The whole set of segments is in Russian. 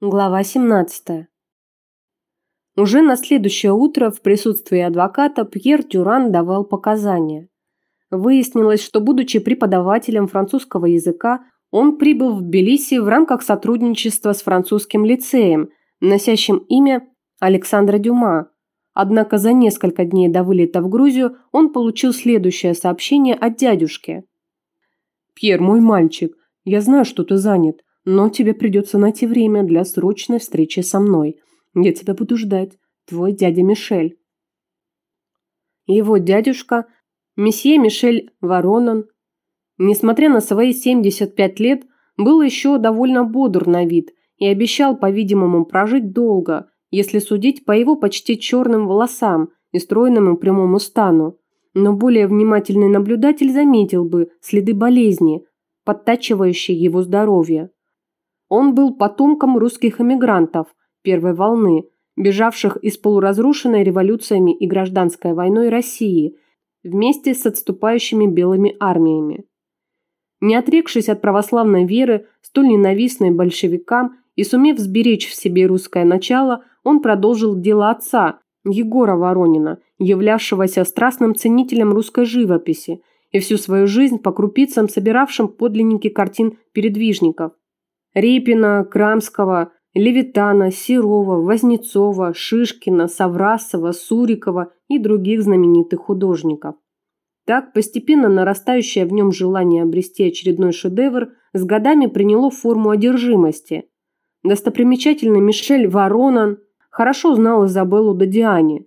Глава 17. Уже на следующее утро в присутствии адвоката Пьер Дюран давал показания. Выяснилось, что, будучи преподавателем французского языка, он прибыл в Тбилиси в рамках сотрудничества с французским лицеем, носящим имя Александра Дюма. Однако за несколько дней до вылета в Грузию он получил следующее сообщение от дядюшки. «Пьер, мой мальчик, я знаю, что ты занят но тебе придется найти время для срочной встречи со мной. Я тебя буду ждать. Твой дядя Мишель. Его дядюшка, месье Мишель Воронан, несмотря на свои 75 лет, был еще довольно бодр на вид и обещал, по-видимому, прожить долго, если судить по его почти черным волосам и стройному прямому стану. Но более внимательный наблюдатель заметил бы следы болезни, подтачивающие его здоровье. Он был потомком русских эмигрантов первой волны, бежавших из полуразрушенной революциями и гражданской войной России вместе с отступающими белыми армиями. Не отрекшись от православной веры, столь ненавистной большевикам и сумев сберечь в себе русское начало, он продолжил дело отца, Егора Воронина, являвшегося страстным ценителем русской живописи и всю свою жизнь по крупицам собиравшим подлинники картин передвижников. Репина, Крамского, Левитана, Серова, Вознецова, Шишкина, Саврасова, Сурикова и других знаменитых художников. Так постепенно нарастающее в нем желание обрести очередной шедевр с годами приняло форму одержимости. Достопримечательный Мишель Воронан хорошо знал Изабеллу Додиане.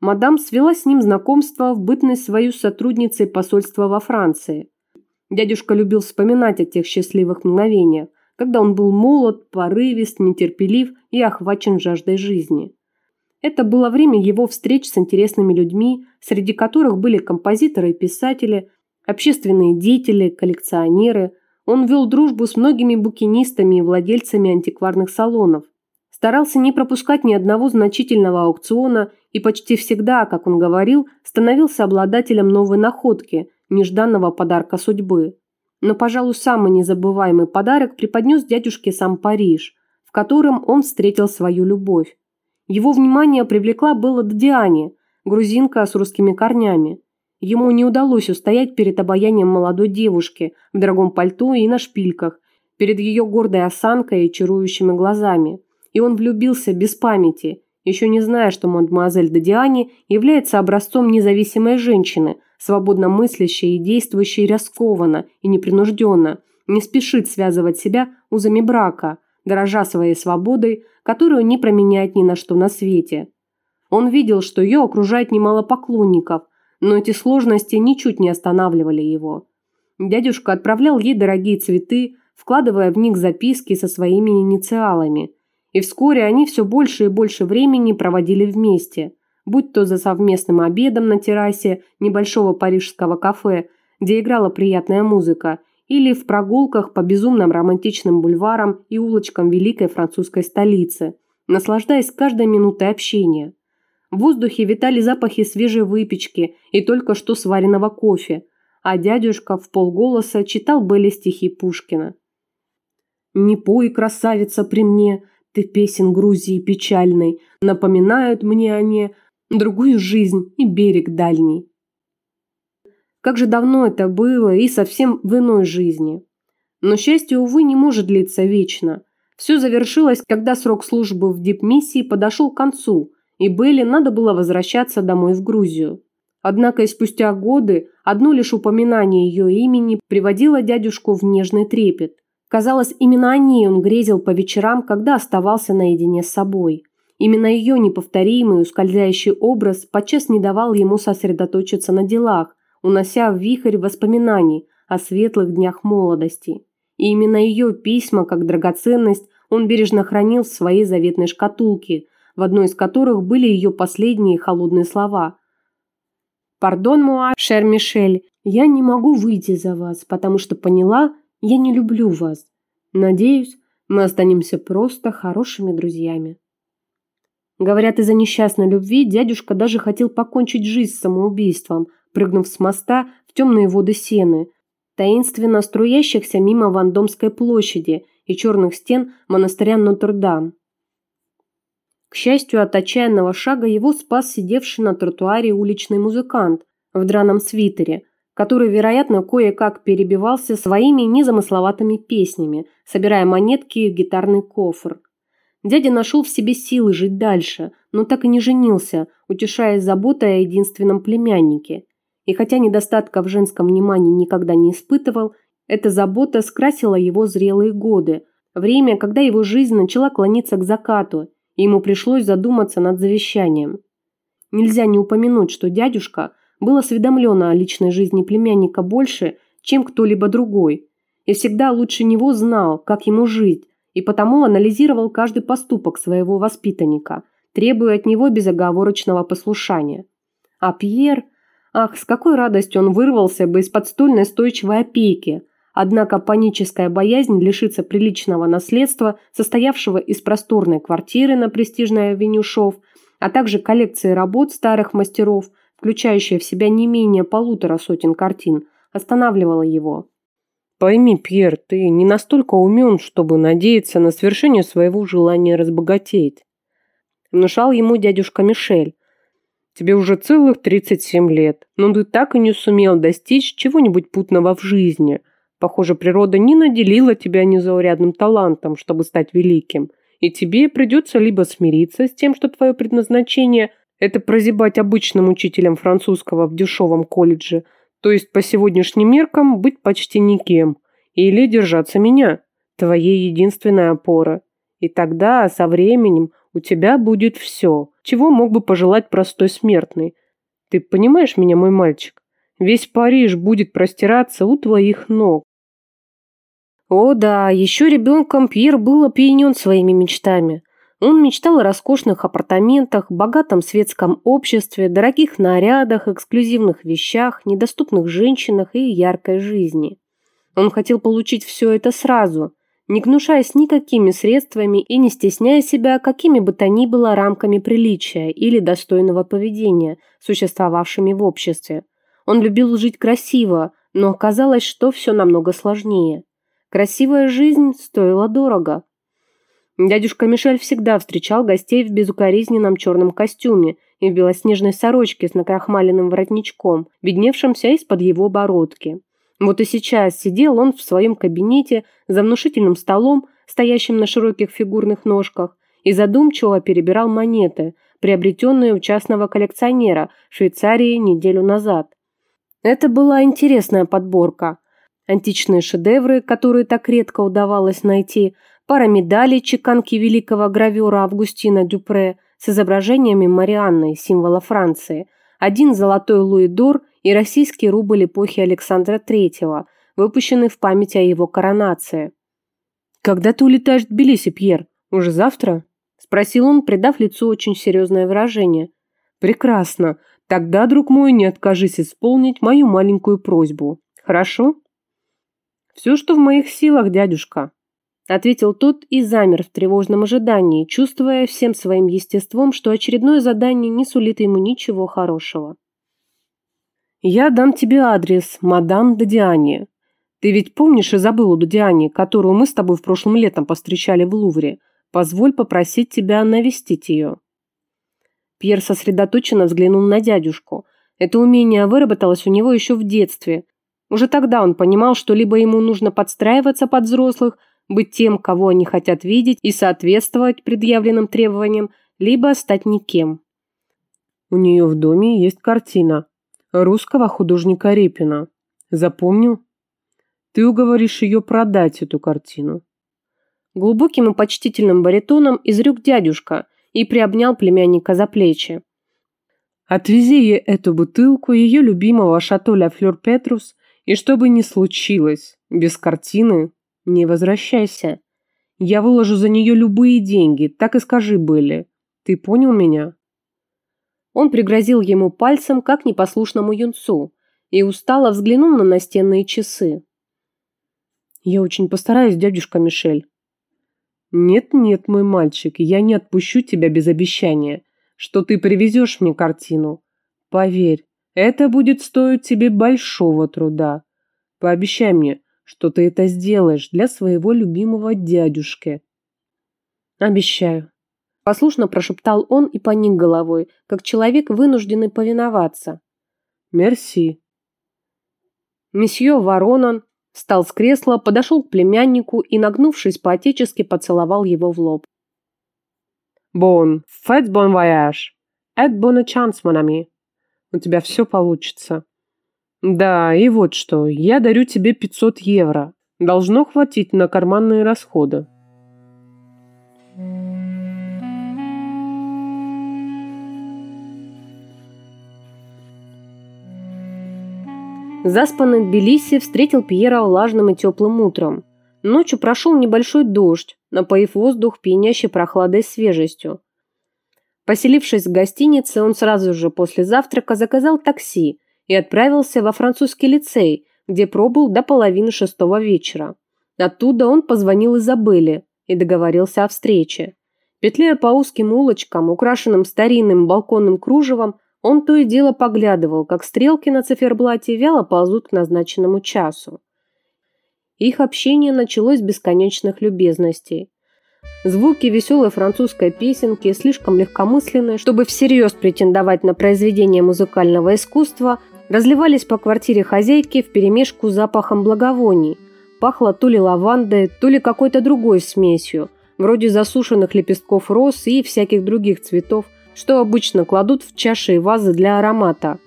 Мадам свела с ним знакомство в бытность свою сотрудницей посольства во Франции. Дядюшка любил вспоминать о тех счастливых мгновениях, когда он был молод, порывист, нетерпелив и охвачен жаждой жизни. Это было время его встреч с интересными людьми, среди которых были композиторы и писатели, общественные деятели, коллекционеры. Он вел дружбу с многими букинистами и владельцами антикварных салонов. Старался не пропускать ни одного значительного аукциона и почти всегда, как он говорил, становился обладателем новой находки, нежданного подарка судьбы. Но, пожалуй, самый незабываемый подарок преподнес дядюшке сам Париж, в котором он встретил свою любовь. Его внимание привлекла Белла Диане, грузинка с русскими корнями. Ему не удалось устоять перед обаянием молодой девушки в дорогом пальто и на шпильках, перед ее гордой осанкой и чарующими глазами. И он влюбился без памяти, еще не зная, что мадемуазель Додиане является образцом независимой женщины – свободно мыслящая и действующая раскованно и непринужденно, не спешит связывать себя узами брака, дорожа своей свободой, которую не променяет ни на что на свете. Он видел, что ее окружает немало поклонников, но эти сложности ничуть не останавливали его. Дядюшка отправлял ей дорогие цветы, вкладывая в них записки со своими инициалами. И вскоре они все больше и больше времени проводили вместе – будь то за совместным обедом на террасе небольшого парижского кафе, где играла приятная музыка, или в прогулках по безумным романтичным бульварам и улочкам великой французской столицы, наслаждаясь каждой минутой общения. В воздухе витали запахи свежей выпечки и только что сваренного кофе, а дядюшка в полголоса читал Белли стихи Пушкина. «Не пой, красавица, при мне, ты песен Грузии печальной, напоминают мне они другую жизнь и берег дальний. Как же давно это было и совсем в иной жизни. Но счастье, увы, не может длиться вечно. Все завершилось, когда срок службы в дипмиссии подошел к концу, и Белли надо было возвращаться домой в Грузию. Однако и спустя годы одно лишь упоминание ее имени приводило дядюшку в нежный трепет. Казалось, именно о ней он грезил по вечерам, когда оставался наедине с собой. Именно ее неповторимый, ускользающий образ подчас не давал ему сосредоточиться на делах, унося в вихрь воспоминаний о светлых днях молодости. И именно ее письма, как драгоценность, он бережно хранил в своей заветной шкатулке, в одной из которых были ее последние холодные слова. «Пардон, муа, шер Мишель, я не могу выйти за вас, потому что поняла, я не люблю вас. Надеюсь, мы останемся просто хорошими друзьями». Говорят, из-за несчастной любви дядюшка даже хотел покончить жизнь самоубийством, прыгнув с моста в темные воды Сены. таинственно струящихся мимо Вандомской площади и черных стен монастыря Нотр-Дам. К счастью, от отчаянного шага его спас сидевший на тротуаре уличный музыкант в драном свитере, который, вероятно, кое-как перебивался своими незамысловатыми песнями, собирая монетки и гитарный кофр. Дядя нашел в себе силы жить дальше, но так и не женился, утешаясь заботой о единственном племяннике. И хотя недостатка в женском внимании никогда не испытывал, эта забота скрасила его зрелые годы, время, когда его жизнь начала клониться к закату – и ему пришлось задуматься над завещанием. Нельзя не упомянуть, что дядюшка был осведомлен о личной жизни племянника больше, чем кто-либо другой, и всегда лучше него знал, как ему жить, и потому анализировал каждый поступок своего воспитанника, требуя от него безоговорочного послушания. А Пьер... Ах, с какой радостью он вырвался бы из-под столь настойчивой опеки, Однако паническая боязнь лишиться приличного наследства, состоявшего из просторной квартиры на престижной авеню а также коллекции работ старых мастеров, включающая в себя не менее полутора сотен картин, останавливала его. «Пойми, Пьер, ты не настолько умен, чтобы надеяться на свершение своего желания разбогатеть», внушал ему дядюшка Мишель. «Тебе уже целых 37 лет, но ты так и не сумел достичь чего-нибудь путного в жизни – Похоже, природа не наделила тебя незаурядным талантом, чтобы стать великим, и тебе придется либо смириться с тем, что твое предназначение – это прозябать обычным учителем французского в дешевом колледже, то есть по сегодняшним меркам быть почти никем, или держаться меня, твоей единственной опоры. И тогда, со временем, у тебя будет все, чего мог бы пожелать простой смертный. Ты понимаешь меня, мой мальчик? Весь Париж будет простираться у твоих ног. О да, еще ребенком Пьер был опьянен своими мечтами. Он мечтал о роскошных апартаментах, богатом светском обществе, дорогих нарядах, эксклюзивных вещах, недоступных женщинах и яркой жизни. Он хотел получить все это сразу, не гнушаясь никакими средствами и не стесняя себя какими бы то ни было рамками приличия или достойного поведения, существовавшими в обществе. Он любил жить красиво, но оказалось, что все намного сложнее. Красивая жизнь стоила дорого. Дядюшка Мишель всегда встречал гостей в безукоризненном черном костюме и в белоснежной сорочке с накрахмаленным воротничком, видневшимся из-под его бородки. Вот и сейчас сидел он в своем кабинете за внушительным столом, стоящим на широких фигурных ножках, и задумчиво перебирал монеты, приобретенные у частного коллекционера в Швейцарии неделю назад. Это была интересная подборка – античные шедевры, которые так редко удавалось найти, пара медалей чеканки великого гравера Августина Дюпре с изображениями Марианны, символа Франции, один золотой луидор и российский рубль эпохи Александра III, выпущенный в память о его коронации. «Когда ты улетаешь в Тбилиси, Пьер? Уже завтра?» – спросил он, придав лицу очень серьезное выражение. «Прекрасно. Тогда, друг мой, не откажись исполнить мою маленькую просьбу. Хорошо?» «Все, что в моих силах, дядюшка», – ответил тот и замер в тревожном ожидании, чувствуя всем своим естеством, что очередное задание не сулит ему ничего хорошего. «Я дам тебе адрес, мадам Додиане. Ты ведь помнишь Изабеллу Додиане, которую мы с тобой в прошлом летом повстречали в Лувре? Позволь попросить тебя навестить ее». Пьер сосредоточенно взглянул на дядюшку. Это умение выработалось у него еще в детстве, уже тогда он понимал, что либо ему нужно подстраиваться под взрослых, быть тем, кого они хотят видеть и соответствовать предъявленным требованиям, либо стать никем. У нее в доме есть картина русского художника Репина. Запомнил? Ты уговоришь ее продать эту картину. Глубоким и почтительным баритоном изрек дядюшка и приобнял племянника за плечи. Отвези ей эту бутылку ее любимого шато Ля Флёр Петрус и что бы ни случилось, без картины не возвращайся. Я выложу за нее любые деньги, так и скажи были. Ты понял меня?» Он пригрозил ему пальцем, как непослушному юнцу, и устало взглянул на настенные часы. «Я очень постараюсь, дядюшка Мишель». «Нет-нет, мой мальчик, я не отпущу тебя без обещания, что ты привезешь мне картину. Поверь, это будет стоить тебе большого труда. Пообещай мне, что ты это сделаешь для своего любимого дядюшки. Обещаю. Послушно прошептал он и поник головой, как человек, вынужденный повиноваться. Мерси. Месье Воронан встал с кресла, подошел к племяннику и, нагнувшись по-отечески, поцеловал его в лоб. «Bon, faites bon voyage, et bonne chance, mon ami. У тебя все получится». Да, и вот что, я дарю тебе 500 евро. Должно хватить на карманные расходы. Заспанный Тбилиси встретил Пьера влажным и теплым утром. Ночью прошел небольшой дождь, напоив воздух пьянящей прохладой свежестью. Поселившись в гостинице, он сразу же после завтрака заказал такси – и отправился во французский лицей, где пробыл до половины шестого вечера. Оттуда он позвонил Изабелле и договорился о встрече. Петляя по узким улочкам, украшенным старинным балконным кружевом, он то и дело поглядывал, как стрелки на циферблате вяло ползут к назначенному часу. Их общение началось с бесконечных любезностей. Звуки веселой французской песенки, слишком легкомысленные, чтобы всерьез претендовать на произведение музыкального искусства, разливались по квартире хозяйки вперемешку с запахом благовоний. Пахло то ли лавандой, то ли какой-то другой смесью, вроде засушенных лепестков роз и всяких других цветов, что обычно кладут в чаши и вазы для аромата.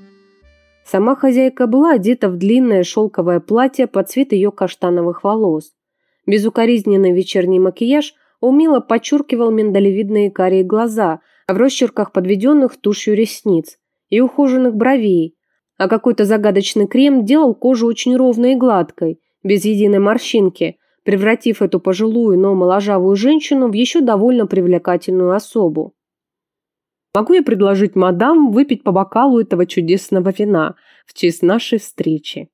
Сама хозяйка была одета в длинное шелковое платье под цвет ее каштановых волос. Безукоризненный вечерний макияж умело подчеркивал миндалевидные карие глаза, в росчерках подведенных тушью ресниц и ухоженных бровей, а какой-то загадочный крем делал кожу очень ровной и гладкой, без единой морщинки, превратив эту пожилую, но моложавую женщину в еще довольно привлекательную особу. «Могу я предложить мадам выпить по бокалу этого чудесного вина в честь нашей встречи?»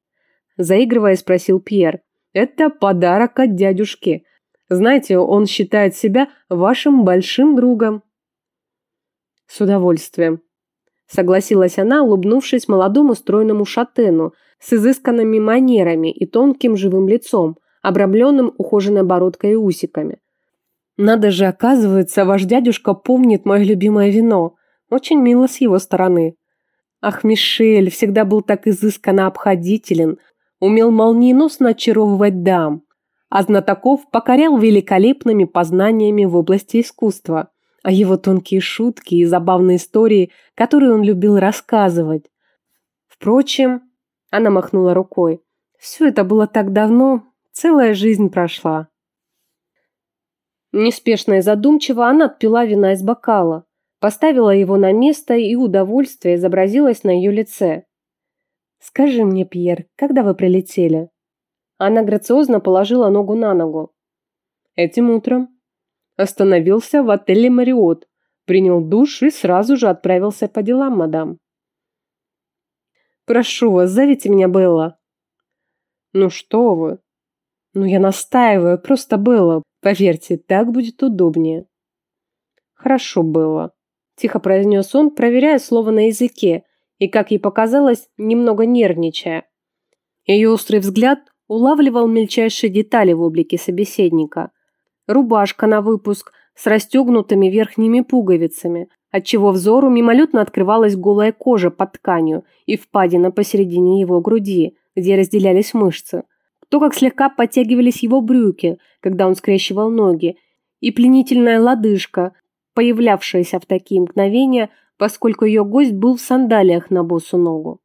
Заигрывая, спросил Пьер. «Это подарок от дядюшки. Знаете, он считает себя вашим большим другом». «С удовольствием», Согласилась она, улыбнувшись молодому стройному шатену с изысканными манерами и тонким живым лицом, обрамленным ухоженной бородкой и усиками. «Надо же, оказывается, ваш дядюшка помнит мое любимое вино. Очень мило с его стороны». Ах, Мишель всегда был так изысканно обходителен, умел молниеносно очаровывать дам, а знатоков покорял великолепными познаниями в области искусства а его тонкие шутки и забавные истории, которые он любил рассказывать. Впрочем, она махнула рукой. Все это было так давно, целая жизнь прошла. Неспешно и задумчиво она отпила вина из бокала, поставила его на место, и удовольствие изобразилось на ее лице. «Скажи мне, Пьер, когда вы прилетели?» Она грациозно положила ногу на ногу. «Этим утром», Остановился в отеле «Мариот», принял душ и сразу же отправился по делам, мадам. «Прошу вас, зовите меня Белла». «Ну что вы?» «Ну я настаиваю, просто Белла. Поверьте, так будет удобнее». «Хорошо, Белла», – тихо произнес он, проверяя слово на языке и, как ей показалось, немного нервничая. Ее острый взгляд улавливал мельчайшие детали в облике собеседника – рубашка на выпуск с расстегнутыми верхними пуговицами, отчего взору мимолетно открывалась голая кожа под тканью и впадина посередине его груди, где разделялись мышцы. То, как слегка подтягивались его брюки, когда он скрещивал ноги, и пленительная лодыжка, появлявшаяся в такие мгновения, поскольку ее гость был в сандалиях на босу ногу.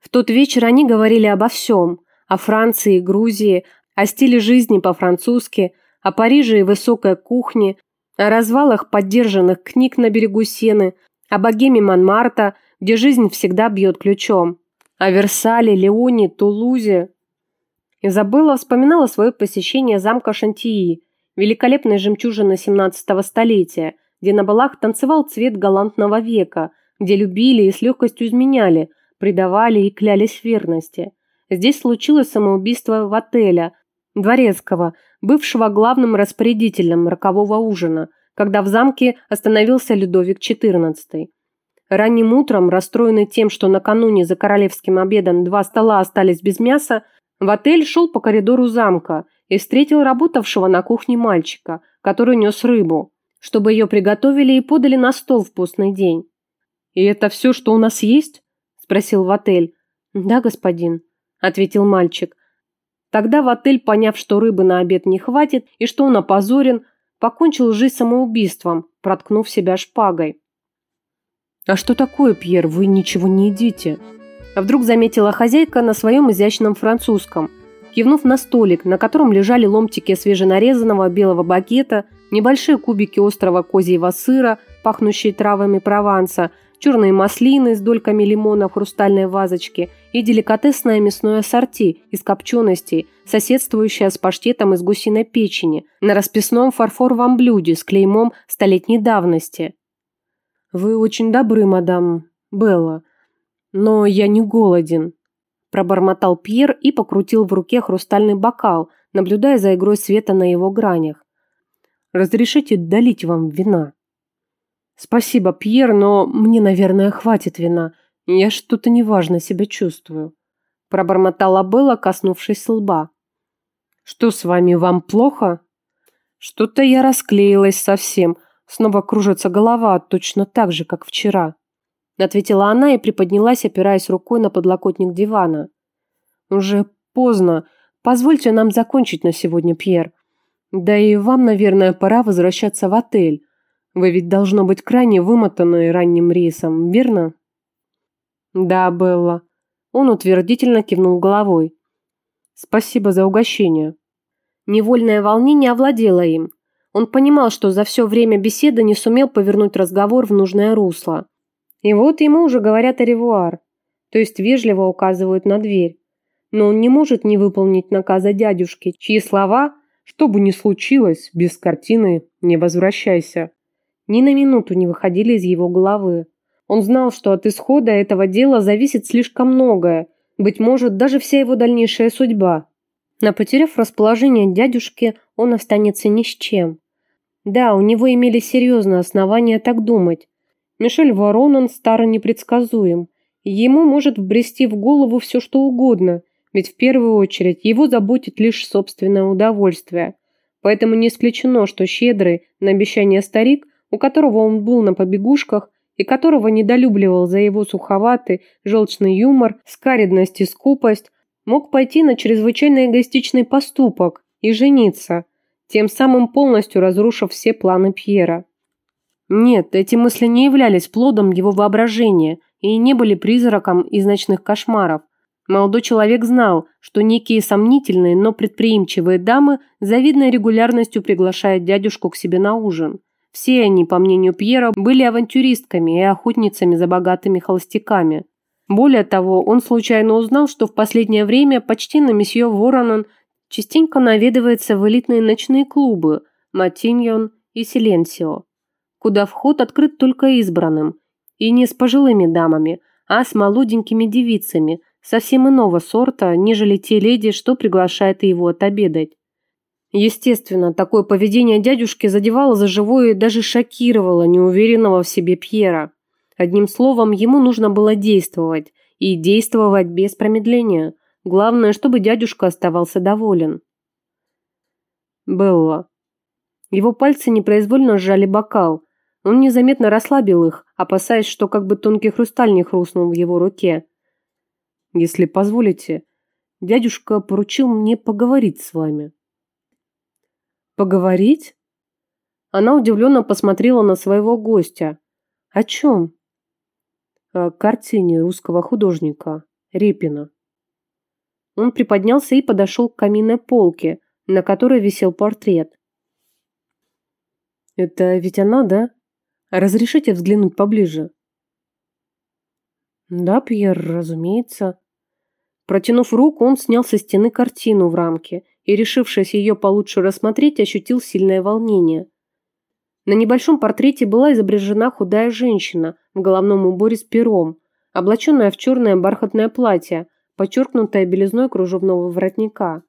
В тот вечер они говорили обо всем – о Франции и Грузии, о стиле жизни по-французски – о Париже и высокой кухне, о развалах поддержанных книг на берегу Сены, о богеме Монмарта, где жизнь всегда бьет ключом, о Версале, Леоне, Тулузе. Изабелла вспоминала свое посещение замка Шантии, великолепной жемчужины 17 столетия, где на балах танцевал цвет галантного века, где любили и с легкостью изменяли, предавали и клялись верности. Здесь случилось самоубийство в отеле, Дворецкого, бывшего главным распорядителем рокового ужина, когда в замке остановился Людовик XIV. Ранним утром, расстроенный тем, что накануне за королевским обедом два стола остались без мяса, в отель шел по коридору замка и встретил работавшего на кухне мальчика, который нес рыбу, чтобы ее приготовили и подали на стол в постный день. «И это все, что у нас есть?» – спросил в отель. «Да, господин», – ответил мальчик. Тогда в отель, поняв, что рыбы на обед не хватит и что он опозорен, покончил жизнь самоубийством, проткнув себя шпагой. «А что такое, Пьер, вы ничего не едите?» А вдруг заметила хозяйка на своем изящном французском. Кивнув на столик, на котором лежали ломтики свеженарезанного белого багета, небольшие кубики острого козьего сыра, пахнущие травами Прованса, черные маслины с дольками лимона в хрустальной вазочке и деликатесное мясное ассорти из копченостей, соседствующее с паштетом из гусиной печени, на расписном фарфоровом блюде с клеймом столетней давности. «Вы очень добры, мадам Белла, но я не голоден», пробормотал Пьер и покрутил в руке хрустальный бокал, наблюдая за игрой света на его гранях. «Разрешите долить вам вина?» «Спасибо, Пьер, но мне, наверное, хватит вина. Я что-то неважно себя чувствую», пробормотала Белла, коснувшись лба. «Что с вами, вам плохо?» «Что-то я расклеилась совсем. Снова кружится голова, точно так же, как вчера. Ответила она и приподнялась, опираясь рукой на подлокотник дивана. Уже поздно. Позвольте нам закончить на сегодня, Пьер. Да и вам, наверное, пора возвращаться в отель. Вы ведь должно быть крайне вымотаны ранним рейсом, верно? Да, Белла. Он утвердительно кивнул головой. Спасибо за угощение. Невольное волнение овладело им. Он понимал, что за все время беседы не сумел повернуть разговор в нужное русло. И вот ему уже говорят о ревуар, то есть вежливо указывают на дверь. Но он не может не выполнить наказа дядюшки, чьи слова «что бы ни случилось, без картины не возвращайся» ни на минуту не выходили из его головы. Он знал, что от исхода этого дела зависит слишком многое, быть может, даже вся его дальнейшая судьба. Но потеряв расположение дядюшки, он останется ни с чем. Да, у него имели серьезные основания так думать. Мишель Воронан старо непредсказуем. Ему может вбрести в голову все, что угодно, ведь в первую очередь его заботит лишь собственное удовольствие. Поэтому не исключено, что щедрый на обещание старик, у которого он был на побегушках и которого недолюбливал за его суховатый, желчный юмор, скаридность и скупость, мог пойти на чрезвычайно эгоистичный поступок и жениться, тем самым полностью разрушив все планы Пьера. Нет, эти мысли не являлись плодом его воображения и не были призраком из ночных кошмаров. Молодой человек знал, что некие сомнительные, но предприимчивые дамы завидной регулярностью приглашают дядюшку к себе на ужин. Все они, по мнению Пьера, были авантюристками и охотницами за богатыми холостяками. Более того, он случайно узнал, что в последнее время почти на месье Воронон частенько наведывается в элитные ночные клубы Матиньон и Силенсио, куда вход открыт только избранным, и не с пожилыми дамами, а с молоденькими девицами, совсем иного сорта, нежели те леди, что приглашают его отобедать. Естественно, такое поведение дядюшки задевало за живое и даже шокировало неуверенного в себе Пьера. Одним словом, ему нужно было действовать, и действовать без промедления. Главное, чтобы дядюшка оставался доволен. Белла. Его пальцы непроизвольно сжали бокал. Он незаметно расслабил их, опасаясь, что как бы тонкий хрусталь не хрустнул в его руке. «Если позволите, дядюшка поручил мне поговорить с вами». «Поговорить?» Она удивленно посмотрела на своего гостя. «О чем?» «О картине русского художника Репина». Он приподнялся и подошел к каминной полке, на которой висел портрет. «Это ведь она, да? Разрешите взглянуть поближе?» «Да, Пьер, разумеется». Протянув руку, он снял со стены картину в рамке и, решившись ее получше рассмотреть, ощутил сильное волнение. На небольшом портрете была изображена худая женщина в головном уборе с пером, облаченная в черное бархатное платье – подчеркнутая белизной кружевного воротника.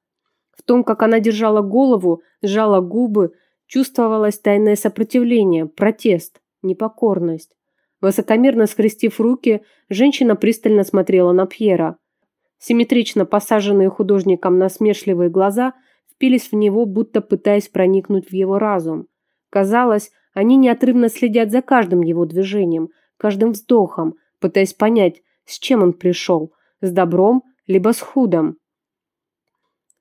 В том, как она держала голову, сжала губы, чувствовалось тайное сопротивление, протест, непокорность. Высокомерно скрестив руки, женщина пристально смотрела на Пьера. Симметрично посаженные художником насмешливые глаза впились в него, будто пытаясь проникнуть в его разум. Казалось, они неотрывно следят за каждым его движением, каждым вздохом, пытаясь понять, с чем он пришел, с добром, либо с худом.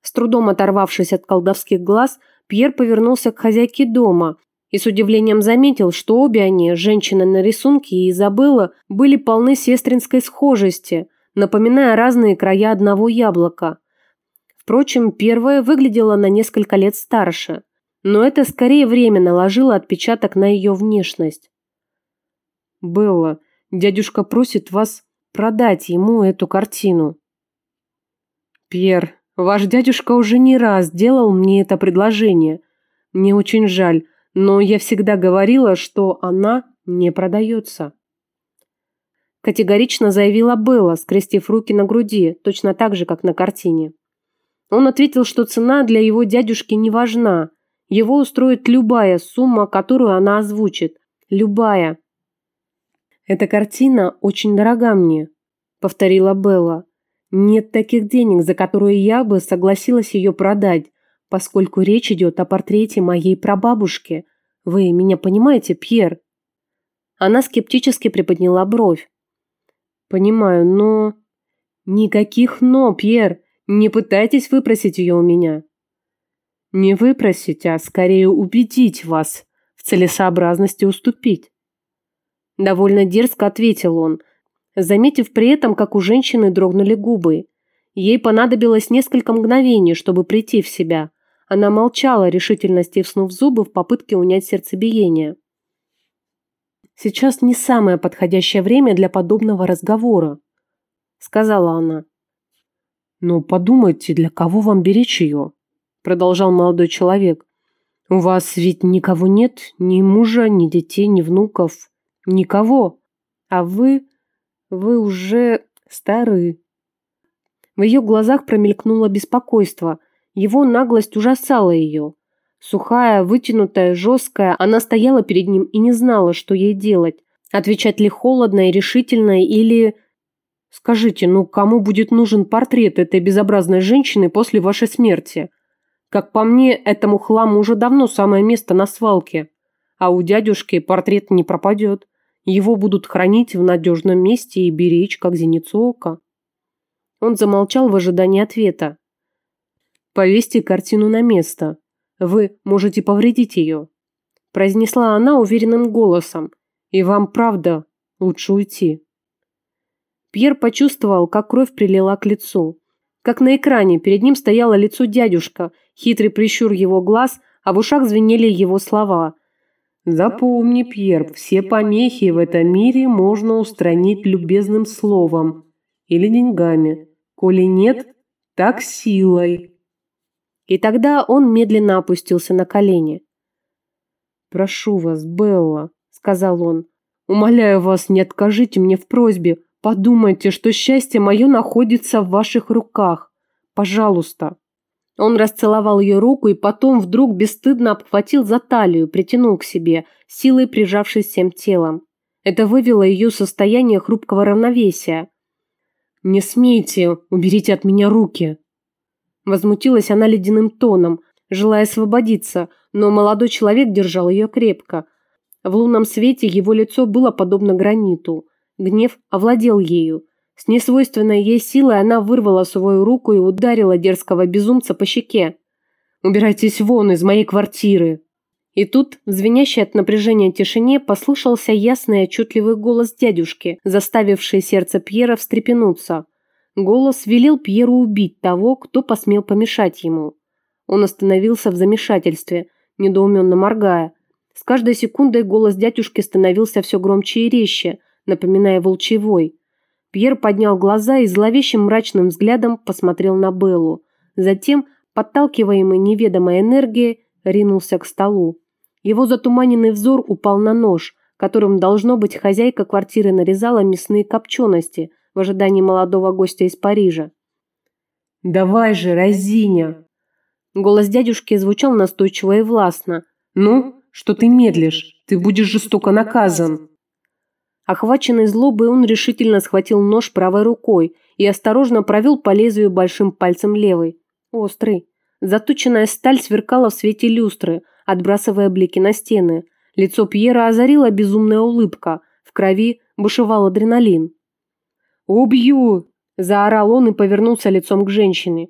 С трудом оторвавшись от колдовских глаз, Пьер повернулся к хозяйке дома, и с удивлением заметил, что обе они, женщина на рисунке и Изабелла, были полны сестринской схожести, напоминая разные края одного яблока. Впрочем, первая выглядела на несколько лет старше, но это скорее время наложило отпечаток на ее внешность. «Белла, дядюшка просит вас продать ему эту картину». «Пьер, ваш дядюшка уже не раз делал мне это предложение. Мне очень жаль, но я всегда говорила, что она не продается. Категорично заявила Белла, скрестив руки на груди, точно так же, как на картине. Он ответил, что цена для его дядюшки не важна. Его устроит любая сумма, которую она озвучит. Любая. «Эта картина очень дорога мне», — повторила Белла. «Нет таких денег, за которые я бы согласилась ее продать, поскольку речь идет о портрете моей прабабушки. Вы меня понимаете, Пьер?» Она скептически приподняла бровь. «Понимаю, но...» «Никаких «но», Пьер. Не пытайтесь выпросить ее у меня». «Не выпросить, а скорее убедить вас в целесообразности уступить». Довольно дерзко ответил он, заметив при этом, как у женщины дрогнули губы. Ей понадобилось несколько мгновений, чтобы прийти в себя. Она молчала, решительно стиснув зубы в попытке унять сердцебиение. «Сейчас не самое подходящее время для подобного разговора», — сказала она. «Но подумайте, для кого вам беречь ее?» — продолжал молодой человек. «У вас ведь никого нет, ни мужа, ни детей, ни внуков, никого. А вы... вы уже стары». В ее глазах промелькнуло беспокойство — его наглость ужасала ее. Сухая, вытянутая, жесткая, она стояла перед ним и не знала, что ей делать. Отвечать ли холодно и решительно или... Скажите, ну кому будет нужен портрет этой безобразной женщины после вашей смерти? Как по мне, этому хламу уже давно самое место на свалке. А у дядюшки портрет не пропадет. Его будут хранить в надежном месте и беречь, как зеницу ока. Он замолчал в ожидании ответа. Повесьте картину на место. Вы можете повредить ее. Произнесла она уверенным голосом. И вам, правда, лучше уйти. Пьер почувствовал, как кровь прилила к лицу. Как на экране перед ним стояло лицо дядюшка, хитрый прищур его глаз, а в ушах звенели его слова. «Запомни, Пьер, все помехи в этом мире можно устранить любезным словом или деньгами. Коли нет, так силой». И тогда он медленно опустился на колени. «Прошу вас, Белла», — сказал он, — «умоляю вас, не откажите мне в просьбе. Подумайте, что счастье мое находится в ваших руках. Пожалуйста». Он расцеловал ее руку и потом вдруг бесстыдно обхватил за талию, притянул к себе, силой прижавшись всем телом. Это вывело ее состояние хрупкого равновесия. «Не смейте, уберите от меня руки», Возмутилась она ледяным тоном, желая освободиться, но молодой человек держал ее крепко. В лунном свете его лицо было подобно граниту. Гнев овладел ею. С несвойственной ей силой она вырвала свою руку и ударила дерзкого безумца по щеке. «Убирайтесь вон из моей квартиры!» И тут, в от напряжения тишине, послышался ясный и отчетливый голос дядюшки, заставивший сердце Пьера встрепенуться. Голос велел Пьеру убить того, кто посмел помешать ему. Он остановился в замешательстве, недоуменно моргая. С каждой секундой голос дядюшки становился все громче и резче, напоминая волчий вой. Пьер поднял глаза и зловещим мрачным взглядом посмотрел на Беллу. Затем, подталкиваемый неведомой энергией, ринулся к столу. Его затуманенный взор упал на нож, которым, должно быть, хозяйка квартиры нарезала мясные копчености, в ожидании молодого гостя из Парижа. «Давай же, разиня!» Голос дядюшки звучал настойчиво и властно. «Ну, что ты медлишь? Ты будешь жестоко наказан!» Охваченный злобой, он решительно схватил нож правой рукой и осторожно провел по лезвию большим пальцем левой. Острый. Заточенная сталь сверкала в свете люстры, отбрасывая блики на стены. Лицо Пьера озарила безумная улыбка. В крови бушевал адреналин. «Убью!» – заорал он и повернулся лицом к женщине.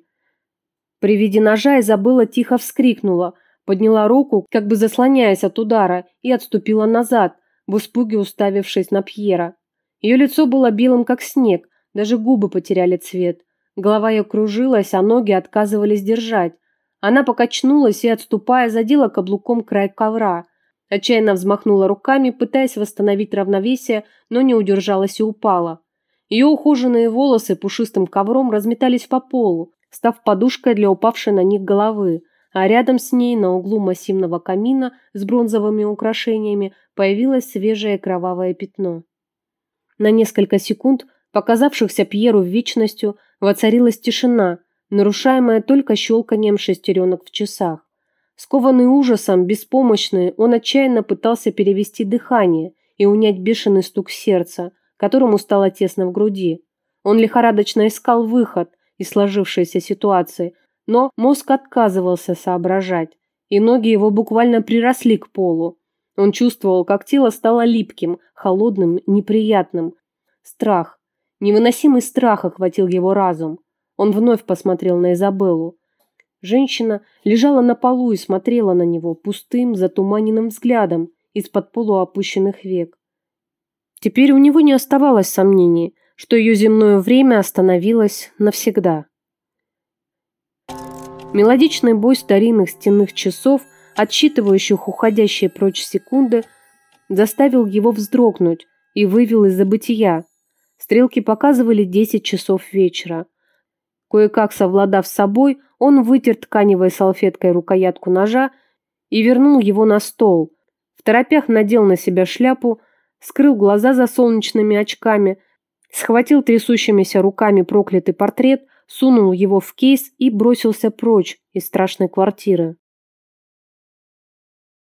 При виде ножа Изабелла тихо вскрикнула, подняла руку, как бы заслоняясь от удара, и отступила назад, в испуге уставившись на Пьера. Ее лицо было белым, как снег, даже губы потеряли цвет. Голова ее кружилась, а ноги отказывались держать. Она покачнулась и, отступая, задела каблуком край ковра. Отчаянно взмахнула руками, пытаясь восстановить равновесие, но не удержалась и упала. Ее ухоженные волосы пушистым ковром разметались по полу, став подушкой для упавшей на них головы, а рядом с ней на углу массивного камина с бронзовыми украшениями появилось свежее кровавое пятно. На несколько секунд, показавшихся Пьеру вечностью, воцарилась тишина, нарушаемая только щелканием шестеренок в часах. Скованный ужасом, беспомощный, он отчаянно пытался перевести дыхание и унять бешеный стук сердца, которому стало тесно в груди. Он лихорадочно искал выход из сложившейся ситуации, но мозг отказывался соображать, и ноги его буквально приросли к полу. Он чувствовал, как тело стало липким, холодным, неприятным. Страх, невыносимый страх охватил его разум. Он вновь посмотрел на Изабеллу. Женщина лежала на полу и смотрела на него пустым, затуманенным взглядом из-под полуопущенных век. Теперь у него не оставалось сомнений, что ее земное время остановилось навсегда. Мелодичный бой старинных стенных часов, отсчитывающих уходящие прочь секунды, заставил его вздрогнуть и вывел из забытия. Стрелки показывали 10 часов вечера. Кое-как совладав с собой, он вытер тканевой салфеткой рукоятку ножа и вернул его на стол. В торопях надел на себя шляпу, скрыл глаза за солнечными очками, схватил трясущимися руками проклятый портрет, сунул его в кейс и бросился прочь из страшной квартиры.